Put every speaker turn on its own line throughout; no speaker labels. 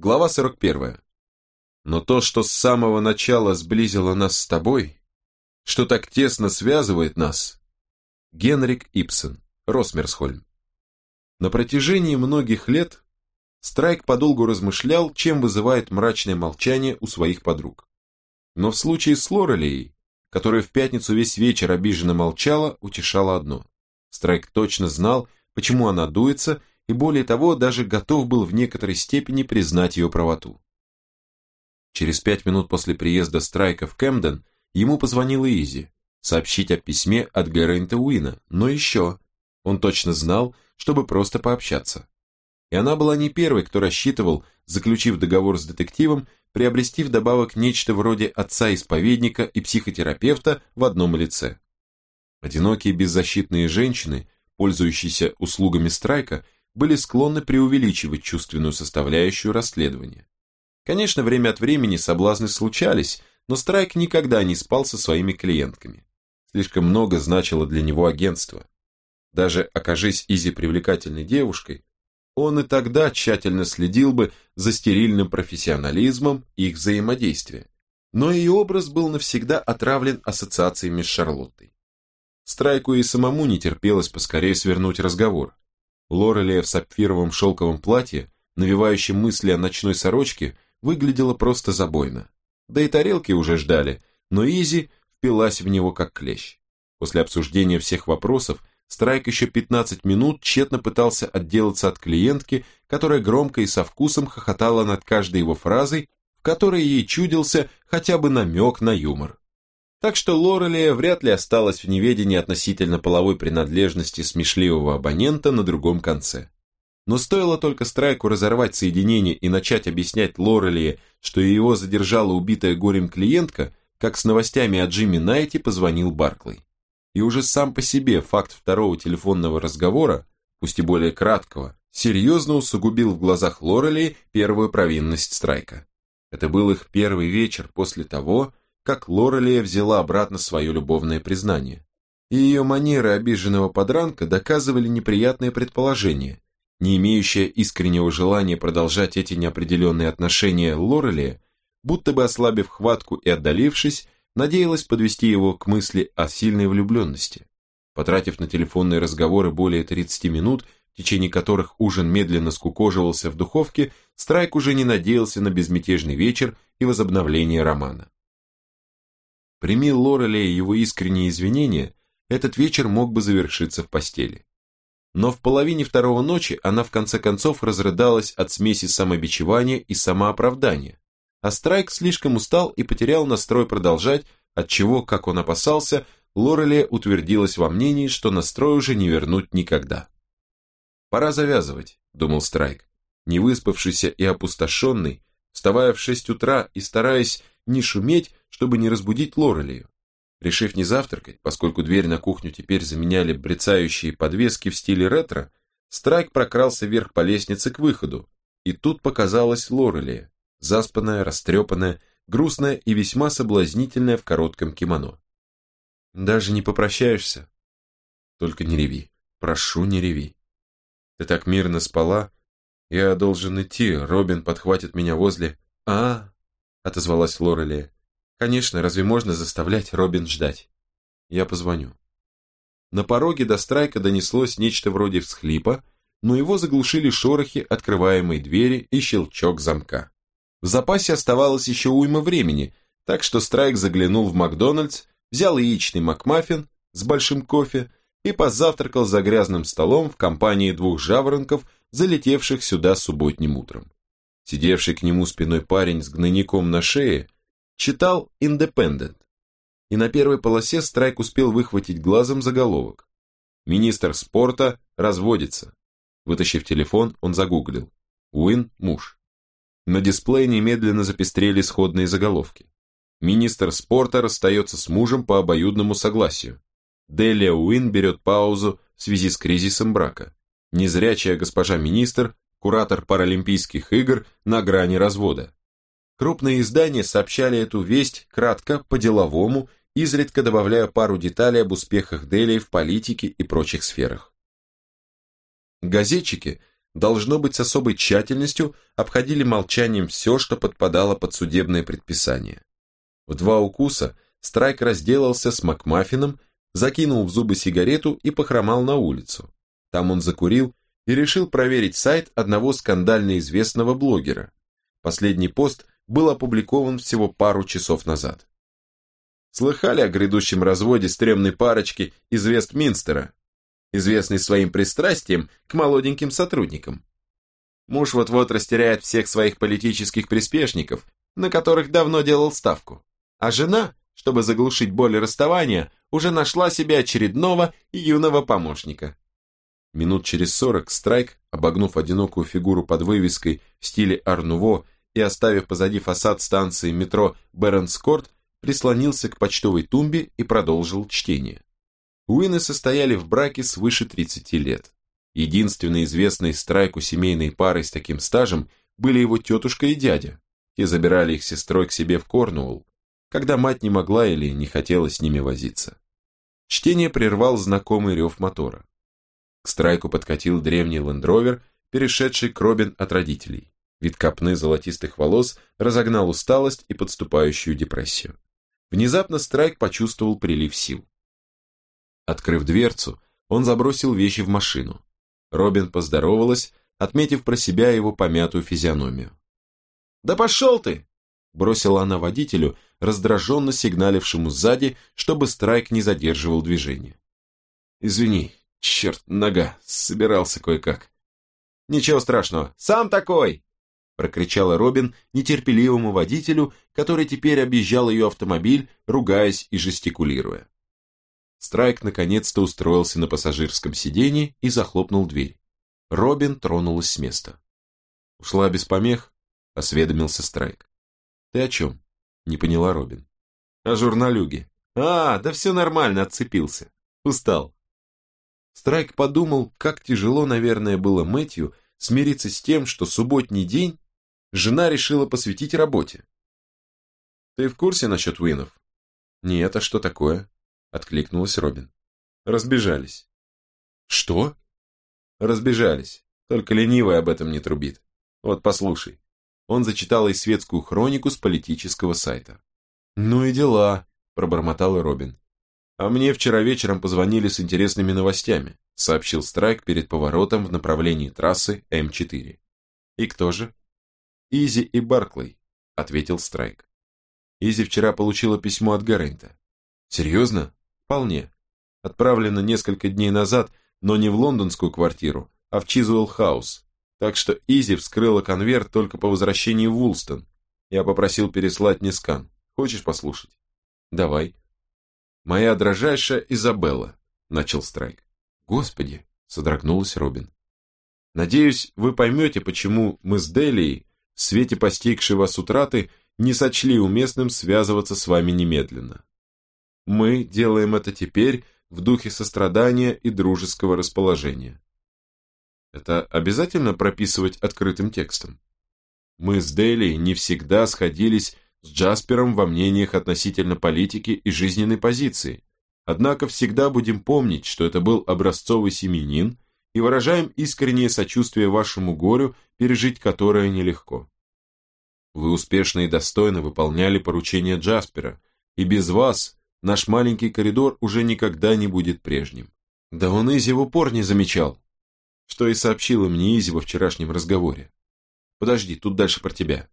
Глава 41. Но то, что с самого начала сблизило нас с тобой, что так тесно связывает нас, Генрик Ипсен, Росмерсхольм. На протяжении многих лет Страйк подолгу размышлял, чем вызывает мрачное молчание у своих подруг. Но в случае с Лорелией, которая в пятницу весь вечер обиженно молчала, утешало одно. Страйк точно знал, почему она дуется, и более того, даже готов был в некоторой степени признать ее правоту. Через пять минут после приезда Страйка в Кэмден ему позвонила Изи, сообщить о письме от Гэррента Уина, но еще, он точно знал, чтобы просто пообщаться. И она была не первой, кто рассчитывал, заключив договор с детективом, приобрести вдобавок нечто вроде отца-исповедника и психотерапевта в одном лице. Одинокие беззащитные женщины, пользующиеся услугами Страйка, были склонны преувеличивать чувственную составляющую расследования. Конечно, время от времени соблазны случались, но Страйк никогда не спал со своими клиентками. Слишком много значило для него агентство. Даже окажись Изи привлекательной девушкой, он и тогда тщательно следил бы за стерильным профессионализмом их взаимодействия. Но ее образ был навсегда отравлен ассоциациями с Шарлоттой. Страйку и самому не терпелось поскорее свернуть разговор. Лорелия в сапфировом шелковом платье, навевающем мысли о ночной сорочке, выглядела просто забойно. Да и тарелки уже ждали, но Изи впилась в него как клещ. После обсуждения всех вопросов Страйк еще 15 минут тщетно пытался отделаться от клиентки, которая громко и со вкусом хохотала над каждой его фразой, в которой ей чудился хотя бы намек на юмор. Так что Лорелия вряд ли осталась в неведении относительно половой принадлежности смешливого абонента на другом конце. Но стоило только Страйку разорвать соединение и начать объяснять Лорелии, что его задержала убитая горем клиентка, как с новостями о Джимми Найте позвонил Барклey и уже сам по себе факт второго телефонного разговора, пусть и более краткого, серьезно усугубил в глазах Лорели первую провинность Страйка. Это был их первый вечер после того, как Лорелия взяла обратно свое любовное признание. И ее манеры обиженного подранка доказывали неприятное предположение, не имеющее искреннего желания продолжать эти неопределенные отношения Лорелия, будто бы ослабив хватку и отдалившись, надеялась подвести его к мысли о сильной влюбленности. Потратив на телефонные разговоры более 30 минут, в течение которых ужин медленно скукоживался в духовке, Страйк уже не надеялся на безмятежный вечер и возобновление романа. Прими Лорелей его искренние извинения, этот вечер мог бы завершиться в постели. Но в половине второго ночи она в конце концов разрыдалась от смеси самобичевания и самооправдания, а Страйк слишком устал и потерял настрой продолжать, отчего, как он опасался, Лорелия утвердилась во мнении, что настрой уже не вернуть никогда. «Пора завязывать», — думал Страйк, не выспавшийся и опустошенный, вставая в шесть утра и стараясь не шуметь, чтобы не разбудить Лорелию. Решив не завтракать, поскольку дверь на кухню теперь заменяли брецающие подвески в стиле ретро, Страйк прокрался вверх по лестнице к выходу, и тут показалась Лорелия заспанная, растрепанная, грустная и весьма соблазнительная в коротком кимоно. «Даже не попрощаешься?» «Только не реви, прошу, не реви. Ты так мирно спала, я должен идти, Робин подхватит меня возле...» «А, — отозвалась Лорелия. «Конечно, разве можно заставлять Робин ждать? Я позвоню». На пороге до страйка донеслось нечто вроде всхлипа, но его заглушили шорохи открываемой двери и щелчок замка. В запасе оставалось еще уйма времени, так что Страйк заглянул в Макдональдс, взял яичный Макмаффин с большим кофе и позавтракал за грязным столом в компании двух жаворонков, залетевших сюда субботним утром. Сидевший к нему спиной парень с гнойником на шее читал «Индепендент», и на первой полосе Страйк успел выхватить глазом заголовок. Министр спорта разводится. Вытащив телефон, он загуглил. Уин – муж. На дисплее немедленно запестрели сходные заголовки. Министр спорта расстается с мужем по обоюдному согласию. Делия Уин берет паузу в связи с кризисом брака. Незрячая госпожа министр, куратор Паралимпийских игр на грани развода. Крупные издания сообщали эту весть кратко, по-деловому, изредка добавляя пару деталей об успехах Делии в политике и прочих сферах. Газетчики должно быть с особой тщательностью, обходили молчанием все, что подпадало под судебное предписание. В два укуса Страйк разделался с Макмаффином, закинул в зубы сигарету и похромал на улицу. Там он закурил и решил проверить сайт одного скандально известного блогера. Последний пост был опубликован всего пару часов назад. Слыхали о грядущем разводе стрёмной парочки из Вестминстера, известный своим пристрастием к молоденьким сотрудникам? Муж вот-вот растеряет всех своих политических приспешников, на которых давно делал ставку. А жена, чтобы заглушить боль расставания, уже нашла себе очередного юного помощника. Минут через сорок Страйк, обогнув одинокую фигуру под вывеской в стиле Арнуво и оставив позади фасад станции метро Бернскорт, прислонился к почтовой тумбе и продолжил чтение. Уины состояли в браке свыше 30 лет. Единственной известной Страйку семейной парой с таким стажем были его тетушка и дядя. Те забирали их сестрой к себе в Корнуолл, когда мать не могла или не хотела с ними возиться. Чтение прервал знакомый рев мотора. К страйку подкатил древний лендровер, перешедший к Робин от родителей. Вид копны золотистых волос разогнал усталость и подступающую депрессию. Внезапно Страйк почувствовал прилив сил. Открыв дверцу, он забросил вещи в машину. Робин поздоровалась, отметив про себя его помятую физиономию. «Да пошел ты!» – бросила она водителю, раздраженно сигналившему сзади, чтобы Страйк не задерживал движение. «Извини, черт, нога, собирался кое-как». «Ничего страшного, сам такой!» Прокричала Робин нетерпеливому водителю, который теперь объезжал ее автомобиль, ругаясь и жестикулируя. Страйк наконец-то устроился на пассажирском сиденье и захлопнул дверь. Робин тронулась с места. «Ушла без помех?» – осведомился Страйк. «Ты о чем?» – не поняла Робин. «О журналюге». «А, да все нормально, отцепился. Устал». Страйк подумал, как тяжело, наверное, было Мэтью смириться с тем, что субботний день жена решила посвятить работе. «Ты в курсе насчет Уинов?» «Нет, а что такое?» – откликнулась Робин. «Разбежались». «Что?» «Разбежались, только ленивый об этом не трубит. Вот послушай». Он зачитал и светскую хронику с политического сайта. «Ну и дела», – пробормотал Робин. «А мне вчера вечером позвонили с интересными новостями», – сообщил Страйк перед поворотом в направлении трассы М4. «И кто же?» Изи и Барклey», — ответил Страйк. Иззи вчера получила письмо от Гаррента. «Серьезно?» «Вполне. Отправлено несколько дней назад, но не в лондонскую квартиру, а в Чизуэлл-хаус. Так что Иззи вскрыла конверт только по возвращении в Вулстон. Я попросил переслать мне скан. Хочешь послушать?» «Давай». «Моя дражайшая Изабелла», — начал Страйк. «Господи!» — содрогнулась Робин. «Надеюсь, вы поймете, почему мы с Делией в свете постигшей вас утраты не сочли уместным связываться с вами немедленно. Мы делаем это теперь в духе сострадания и дружеского расположения. Это обязательно прописывать открытым текстом? Мы с Дейли не всегда сходились с Джаспером во мнениях относительно политики и жизненной позиции, однако всегда будем помнить, что это был образцовый семьянин, и выражаем искреннее сочувствие вашему горю, пережить которое нелегко. Вы успешно и достойно выполняли поручения Джаспера, и без вас наш маленький коридор уже никогда не будет прежним. Да он Изи в упор не замечал, что и сообщила мне Изи во вчерашнем разговоре. Подожди, тут дальше про тебя.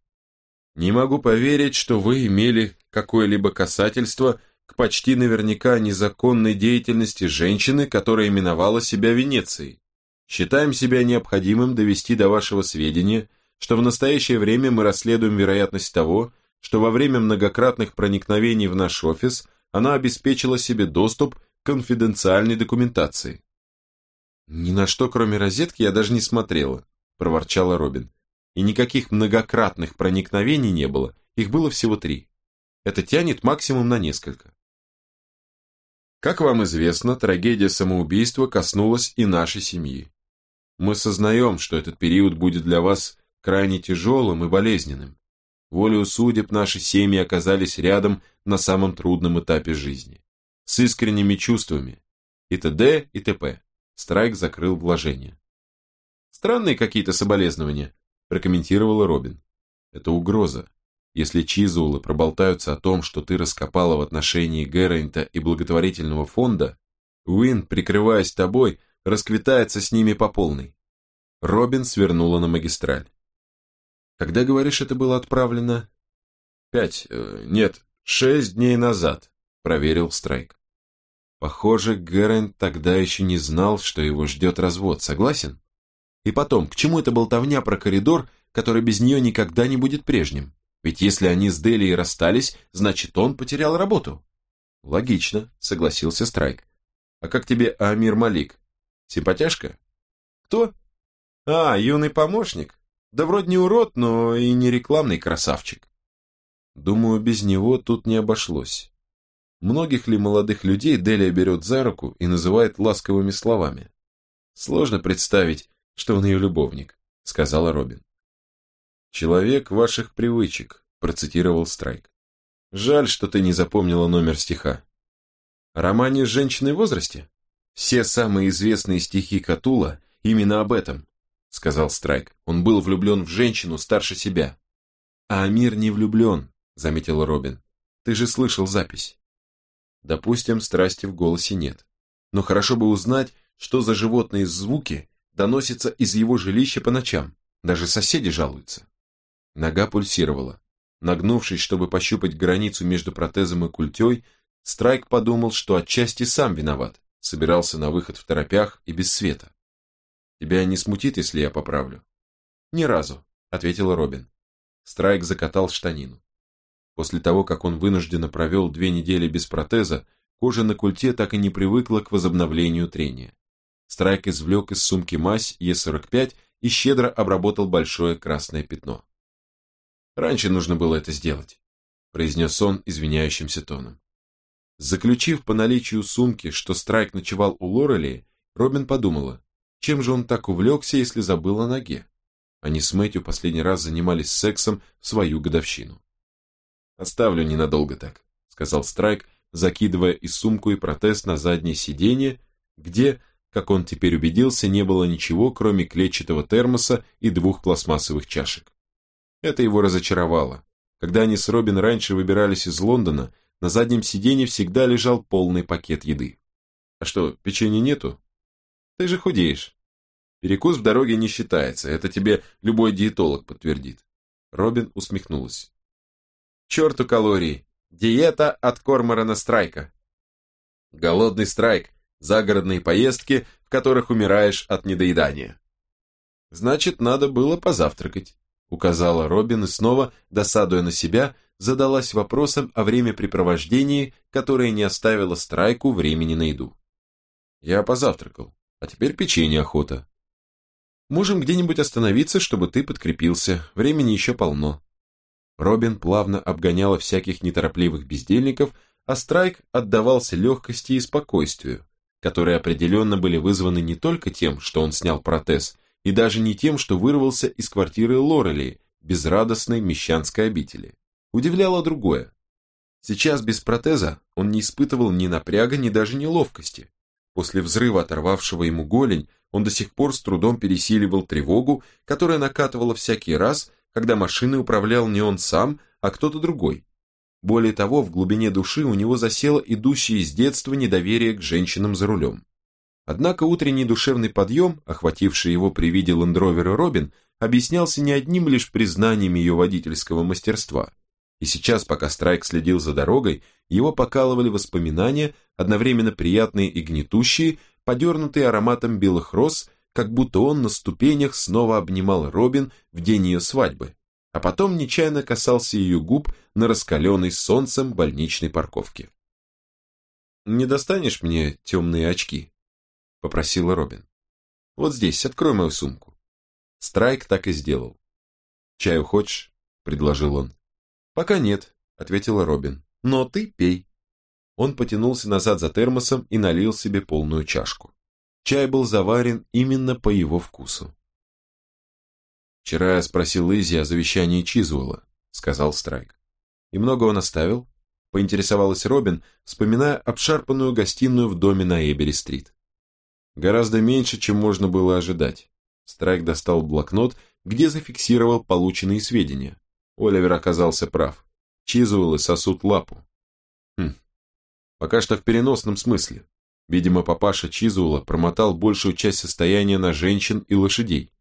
Не могу поверить, что вы имели какое-либо касательство к почти наверняка незаконной деятельности женщины, которая именовала себя Венецией. Считаем себя необходимым довести до вашего сведения, что в настоящее время мы расследуем вероятность того, что во время многократных проникновений в наш офис она обеспечила себе доступ к конфиденциальной документации. «Ни на что, кроме розетки, я даже не смотрела», – проворчала Робин. «И никаких многократных проникновений не было, их было всего три. Это тянет максимум на несколько». Как вам известно, трагедия самоубийства коснулась и нашей семьи. Мы сознаем, что этот период будет для вас крайне тяжелым и болезненным. Волею судеб наши семьи оказались рядом на самом трудном этапе жизни. С искренними чувствами. И т.д. и т.п. Страйк закрыл вложение. Странные какие-то соболезнования, прокомментировала Робин. Это угроза. Если Чизулы проболтаются о том, что ты раскопала в отношении Гэррента и благотворительного фонда, Уин, прикрываясь тобой, расквитается с ними по полной. Робин свернула на магистраль. Когда, говоришь, это было отправлено? Пять, э, нет, шесть дней назад, проверил Страйк. Похоже, Гэррент тогда еще не знал, что его ждет развод, согласен? И потом, к чему эта болтовня про коридор, который без нее никогда не будет прежним? Ведь если они с Делией расстались, значит он потерял работу. Логично, согласился Страйк. А как тебе Амир Малик? Симпатяшка? Кто? А, юный помощник. Да вроде не урод, но и не рекламный красавчик. Думаю, без него тут не обошлось. Многих ли молодых людей Делия берет за руку и называет ласковыми словами? Сложно представить, что он ее любовник, сказала Робин. Человек ваших привычек, процитировал Страйк. Жаль, что ты не запомнила номер стиха. Романе с женщиной в возрасте? Все самые известные стихи Катула именно об этом, сказал Страйк. Он был влюблен в женщину старше себя. А Амир не влюблен, заметила Робин. Ты же слышал запись. Допустим, страсти в голосе нет. Но хорошо бы узнать, что за животные звуки доносится из его жилища по ночам. Даже соседи жалуются. Нога пульсировала. Нагнувшись, чтобы пощупать границу между протезом и культей, Страйк подумал, что отчасти сам виноват. Собирался на выход в торопях и без света. «Тебя не смутит, если я поправлю?» «Ни разу», — ответила Робин. Страйк закатал штанину. После того, как он вынужденно провел две недели без протеза, кожа на культе так и не привыкла к возобновлению трения. Страйк извлек из сумки мазь Е45 и щедро обработал большое красное пятно. «Раньше нужно было это сделать», – произнес он извиняющимся тоном. Заключив по наличию сумки, что Страйк ночевал у Лорели, Робин подумала, чем же он так увлекся, если забыл о ноге? Они с Мэтью последний раз занимались сексом в свою годовщину. «Оставлю ненадолго так», – сказал Страйк, закидывая и сумку, и протез на заднее сиденье, где, как он теперь убедился, не было ничего, кроме клетчатого термоса и двух пластмассовых чашек. Это его разочаровало. Когда они с Робин раньше выбирались из Лондона, на заднем сиденье всегда лежал полный пакет еды. А что, печенья нету? Ты же худеешь. Перекус в дороге не считается, это тебе любой диетолог подтвердит. Робин усмехнулась. Черту калории. Диета от Корморана Страйка. Голодный страйк, загородные поездки, в которых умираешь от недоедания. Значит, надо было позавтракать, указала Робин и снова, досадуя на себя, задалась вопросом о времяпрепровождении, которое не оставило страйку времени на еду. Я позавтракал, а теперь печенье охота. Можем где-нибудь остановиться, чтобы ты подкрепился, времени еще полно. Робин плавно обгоняла всяких неторопливых бездельников, а Страйк отдавался легкости и спокойствию, которые определенно были вызваны не только тем, что он снял протез, и даже не тем, что вырвался из квартиры Лорели, безрадостной мещанской обители. Удивляло другое. Сейчас без протеза он не испытывал ни напряга, ни даже неловкости. После взрыва, оторвавшего ему голень, он до сих пор с трудом пересиливал тревогу, которая накатывала всякий раз, когда машиной управлял не он сам, а кто-то другой, более того, в глубине души у него засело идущее из детства недоверие к женщинам за рулем. Однако утренний душевный подъем, охвативший его при виде лендровера Робин, объяснялся не одним лишь признанием ее водительского мастерства. И сейчас, пока Страйк следил за дорогой, его покалывали воспоминания, одновременно приятные и гнетущие, подернутые ароматом белых роз, как будто он на ступенях снова обнимал Робин в день ее свадьбы а потом нечаянно касался ее губ на раскаленной солнцем больничной парковке. «Не достанешь мне темные очки?» – попросила Робин. «Вот здесь, открой мою сумку». Страйк так и сделал. «Чаю хочешь?» – предложил он. «Пока нет», – ответила Робин. «Но ты пей». Он потянулся назад за термосом и налил себе полную чашку. Чай был заварен именно по его вкусу. «Вчера я спросил Изи о завещании Чизуэлла», — сказал Страйк. «И много он оставил?» — поинтересовалась Робин, вспоминая обшарпанную гостиную в доме на Эбери-стрит. «Гораздо меньше, чем можно было ожидать. Страйк достал блокнот, где зафиксировал полученные сведения. Оливер оказался прав. Чизуэллы сосут лапу. Хм. Пока что в переносном смысле. Видимо, папаша Чизуэлла промотал большую часть состояния на женщин и лошадей.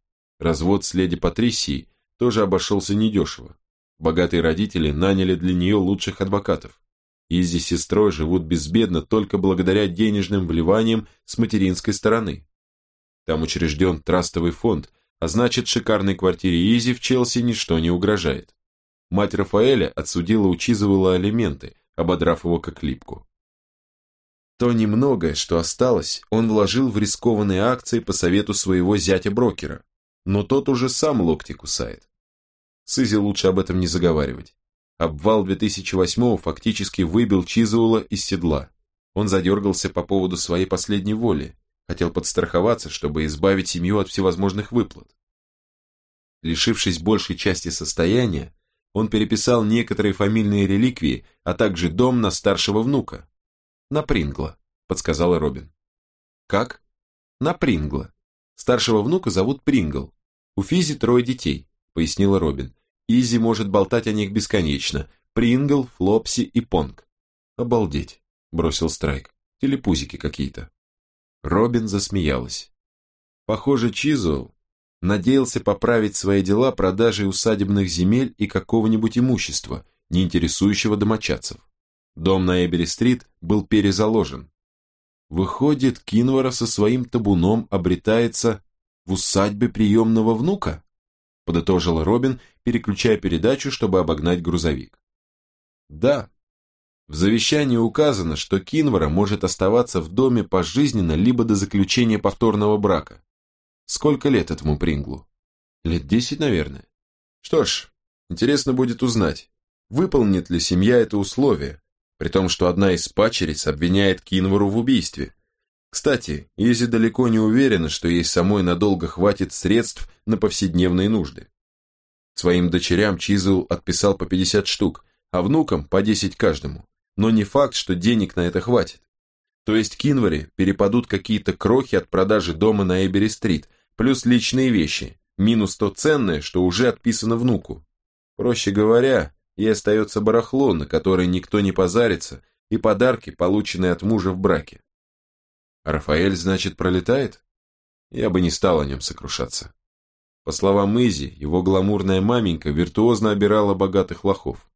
Развод с леди Патрисией тоже обошелся недешево. Богатые родители наняли для нее лучших адвокатов. Изи с сестрой живут безбедно только благодаря денежным вливаниям с материнской стороны. Там учрежден трастовый фонд, а значит, шикарной квартире Изи в Челси ничто не угрожает. Мать Рафаэля отсудила у Чизовыла алименты, ободрав его как липку. То немногое, что осталось, он вложил в рискованные акции по совету своего зятя-брокера, но тот уже сам локти кусает. С Изи лучше об этом не заговаривать. Обвал 2008-го фактически выбил Чизуэлла из седла. Он задергался по поводу своей последней воли, хотел подстраховаться, чтобы избавить семью от всевозможных выплат. Лишившись большей части состояния, он переписал некоторые фамильные реликвии, а также дом на старшего внука. На Прингла, подсказала Робин. Как? На Прингла. Старшего внука зовут Прингл. У Физи трое детей, пояснила Робин. Изи может болтать о них бесконечно. Прингл, Флопси и Понг. Обалдеть, бросил Страйк. Телепузики какие-то. Робин засмеялась. Похоже, Чизуэлл надеялся поправить свои дела продажей усадебных земель и какого-нибудь имущества, не интересующего домочадцев. Дом на Эбери-стрит был перезаложен. Выходит, Кинвара со своим табуном обретается в усадьбе приемного внука? Подытожила Робин, переключая передачу, чтобы обогнать грузовик. Да, в завещании указано, что Кинвара может оставаться в доме пожизненно либо до заключения повторного брака. Сколько лет этому Принглу? Лет десять, наверное. Что ж, интересно будет узнать, выполнит ли семья это условие, при том, что одна из пачериц обвиняет Кинвару в убийстве. Кстати, Изи далеко не уверена, что ей самой надолго хватит средств на повседневные нужды. Своим дочерям Чизл отписал по 50 штук, а внукам по 10 каждому но не факт, что денег на это хватит. То есть Кинваре перепадут какие-то крохи от продажи дома на Эбери-стрит, плюс личные вещи, минус то ценное, что уже отписано внуку. Проще говоря, ей остается барахло, на которое никто не позарится, и подарки, полученные от мужа в браке. Рафаэль, значит, пролетает? Я бы не стал о нем сокрушаться. По словам Изи, его гламурная маменька виртуозно обирала богатых лохов.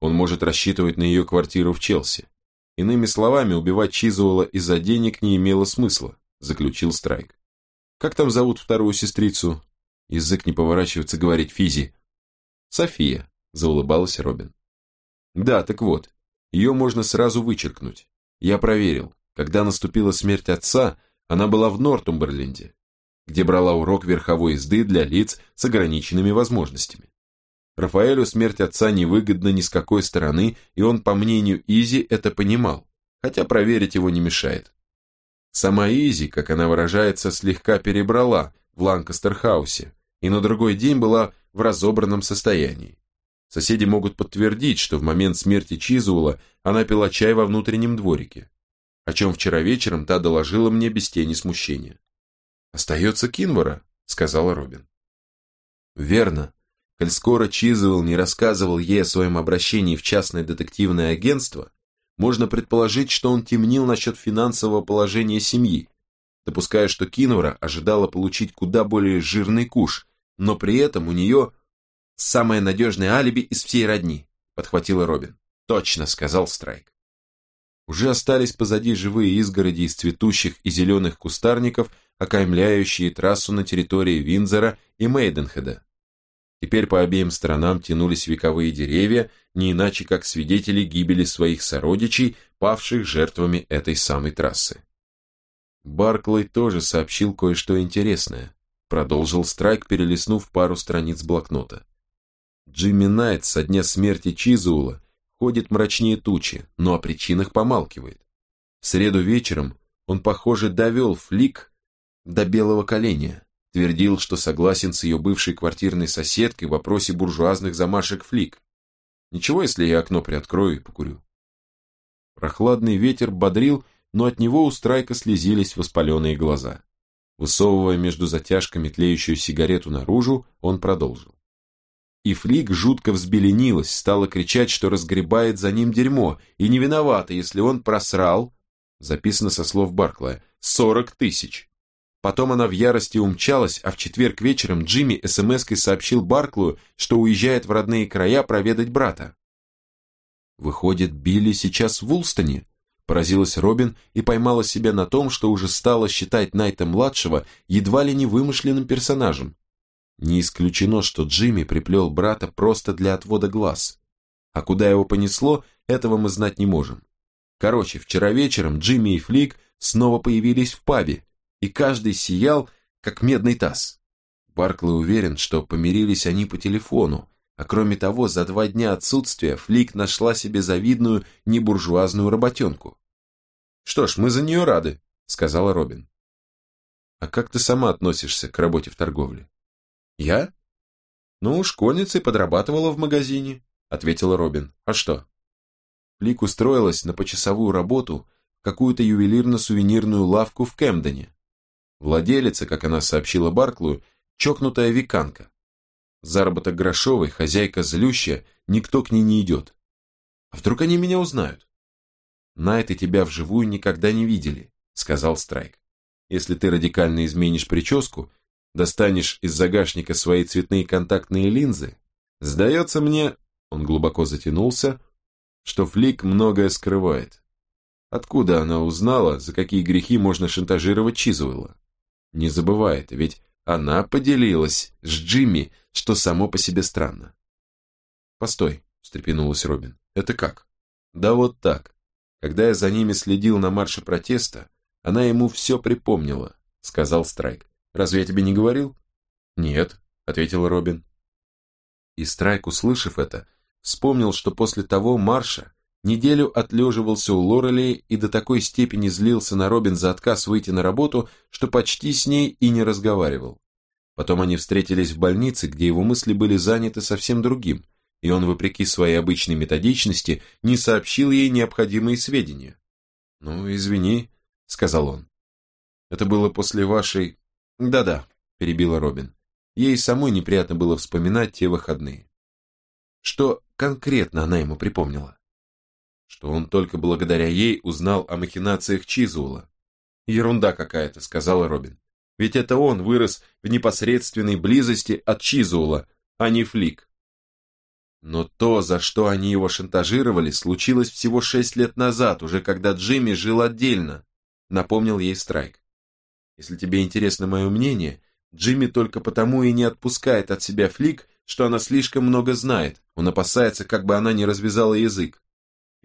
Он может рассчитывать на ее квартиру в Челси. Иными словами, убивать Чизуэлла из-за денег не имело смысла, заключил Страйк. Как там зовут вторую сестрицу? Язык не поворачивается говорить Физи. София, заулыбалась Робин. Да, так вот, ее можно сразу вычеркнуть. Я проверил. Когда наступила смерть отца, она была в Нортумберленде, где брала урок верховой езды для лиц с ограниченными возможностями. Рафаэлю смерть отца невыгодна ни с какой стороны, и он, по мнению Изи, это понимал, хотя проверить его не мешает. Сама Изи, как она выражается, слегка перебрала в Ланкастер-хаусе, и на другой день была в разобранном состоянии. Соседи могут подтвердить, что в момент смерти Чизуэлла она пила чай во внутреннем дворике, о чем вчера вечером та доложила мне без тени смущения. «Остается Кинвара», — сказала Робин. «Верно», Коль скоро Чизуэлл не рассказывал ей о своем обращении в частное детективное агентство, можно предположить, что он темнил насчет финансового положения семьи, допуская, что Кинвара ожидала получить куда более жирный куш, но при этом у нее самое надежное алиби из всей родни, подхватила Робин. Точно, сказал Страйк. Уже остались позади живые изгороди из цветущих и зеленых кустарников, окаймляющие трассу на территории Винзора и Мейденхеда. Теперь по обеим сторонам тянулись вековые деревья, не иначе как свидетели гибели своих сородичей, павших жертвами этой самой трассы. Барклey тоже сообщил кое-что интересное, продолжил Страйк, перелистнув пару страниц блокнота. Джимми Найт со дня смерти Чизула ходит мрачнее тучи, но о причинах помалкивает. В среду вечером он, похоже, довел флик до белого коленя, Твердил, что согласен с ее бывшей квартирной соседкой в вопросе буржуазных замашек флик. Ничего, если я окно приоткрою и покурю. Прохладный ветер бодрил, но от него у Страйка слезились воспаленные глаза. Высовывая между затяжками тлеющую сигарету наружу, он продолжил. И Флик жутко взбеленилась, стала кричать, что разгребает за ним дерьмо, и не виновата, если он просрал, записано со слов Барклая, сорок тысяч. Потом она в ярости умчалась, а в четверг вечером Джимми смс-кой сообщил Барклую, что уезжает в родные края проведать брата. Выходит, Билли сейчас в Вулстоне? Поразилась Робин и поймала себя на том, что уже стала считать Найта-младшего едва ли не вымышленным персонажем. Не исключено, что Джимми приплел брата просто для отвода глаз. А куда его понесло, этого мы знать не можем. Короче, вчера вечером Джимми и Флик снова появились в пабе, и каждый сиял, как медный таз. Барклey уверен, что помирились они по телефону, а кроме того, за два дня отсутствия Флик нашла себе завидную небуржуазную работенку. «Что ж, мы за нее рады», — сказала Робин. «А как ты сама относишься к работе в торговле?» «Я?» «Ну, школьницей подрабатывала в магазине», — ответила Робин. «А что?» Флик устроилась на почасовую работу в какую-то ювелирно-сувенирную лавку в Кемдене. Владелица, как она сообщила Барклую, чокнутая веканка. Заработок грошовый, хозяйка злющая, никто к ней не идет. А вдруг они меня узнают? Найт и тебя вживую никогда не видели, сказал Страйк. Если ты радикально изменишь прическу, достанешь из загашника свои цветные контактные линзы, сдается мне, он глубоко затянулся, что Флик многое скрывает. Откуда она узнала, за какие грехи можно шантажировать Чизуэлла? Не забывает, ведь она поделилась с Джимми, что само по себе странно. «Постой», – встрепенулась Робин. «Это как?» «Да вот так. Когда я за ними следил на марше протеста, она ему все припомнила», – сказал Страйк. «Разве я тебе не говорил?» «Нет», – ответила Робин. И Страйк, услышав это, вспомнил, что после того марша неделю отлеживался у Лорелей и до такой степени злился на Робин за отказ выйти на работу, что почти с ней и не разговаривал. Потом они встретились в больнице, где его мысли были заняты совсем другим, и он, вопреки своей обычной методичности, не сообщил ей необходимые сведения. «Ну, извини», — сказал он. «Это было после вашей...» «Да-да», — перебила Робин. Ей самой неприятно было вспоминать те выходные. Что конкретно она ему припомнила? Что он только благодаря ей узнал о махинациях Чизула. «Ерунда какая-то», — сказала Робин. Ведь это он вырос в непосредственной близости от Чизула, а не Флик. Но то, за что они его шантажировали, случилось всего шесть лет назад, уже когда Джимми жил отдельно, напомнил ей Страйк. Если тебе интересно мое мнение, Джимми только потому и не отпускает от себя Флик, что она слишком много знает, он опасается, как бы она не развязала язык.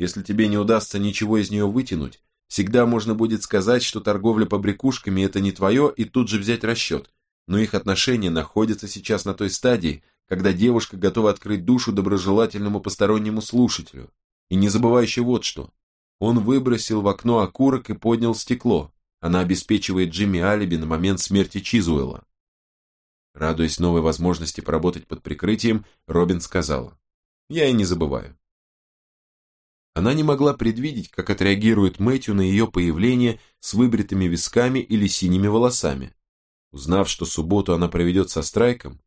Если тебе не удастся ничего из нее вытянуть, Всегда можно будет сказать, что торговля побрякушками – это не твое, и тут же взять расчет. Но их отношения находятся сейчас на той стадии, когда девушка готова открыть душу доброжелательному постороннему слушателю. И не забывай еще вот что. Он выбросил в окно окурок и поднял стекло. Она обеспечивает Джимми алиби на момент смерти Чизуэлла. Радуясь новой возможности поработать под прикрытием, Робин сказала. «Я и не забываю. Она не могла предвидеть, как отреагирует Мэтью на ее появление с выбритыми висками или синими волосами. Узнав, что субботу она проведет со страйком,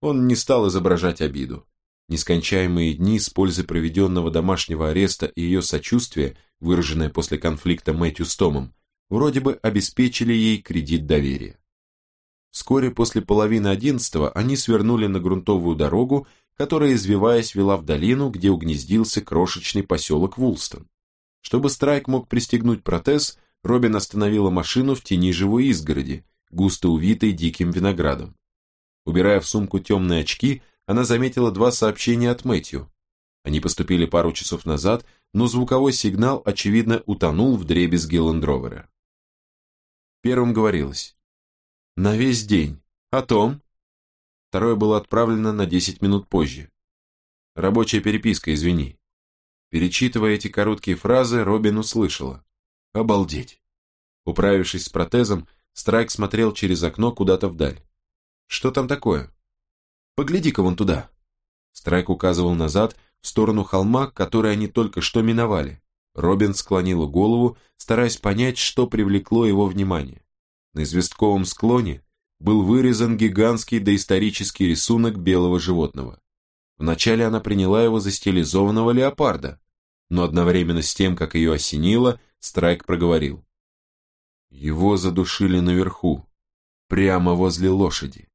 он не стал изображать обиду. Нескончаемые дни с пользой проведенного домашнего ареста и ее сочувствие, выраженное после конфликта Мэтью с Томом, вроде бы обеспечили ей кредит доверия. Вскоре после половины одиннадцатого они свернули на грунтовую дорогу которая, извиваясь, вела в долину, где угнездился крошечный поселок Вулстон. Чтобы Страйк мог пристегнуть протез, Робин остановила машину в тени живой изгороди, густо увитой диким виноградом. Убирая в сумку темные очки, она заметила два сообщения от Мэтью. Они поступили пару часов назад, но звуковой сигнал, очевидно, утонул в дребезге Лендровера. Первым говорилось. «На весь день. О том, Второе было отправлено на 10 минут позже. Рабочая переписка, извини. Перечитывая эти короткие фразы, Робин услышала. Обалдеть. Управившись с протезом, Страйк смотрел через окно куда-то вдаль. Что там такое? Погляди-ка вон туда. Страйк указывал назад, в сторону холма, который они только что миновали. Робин склонила голову, стараясь понять, что привлекло его внимание. На известковом склоне был вырезан гигантский доисторический рисунок белого животного. Вначале она приняла его за стилизованного леопарда, но одновременно с тем, как ее осенило, Страйк проговорил. Его задушили наверху, прямо возле лошади.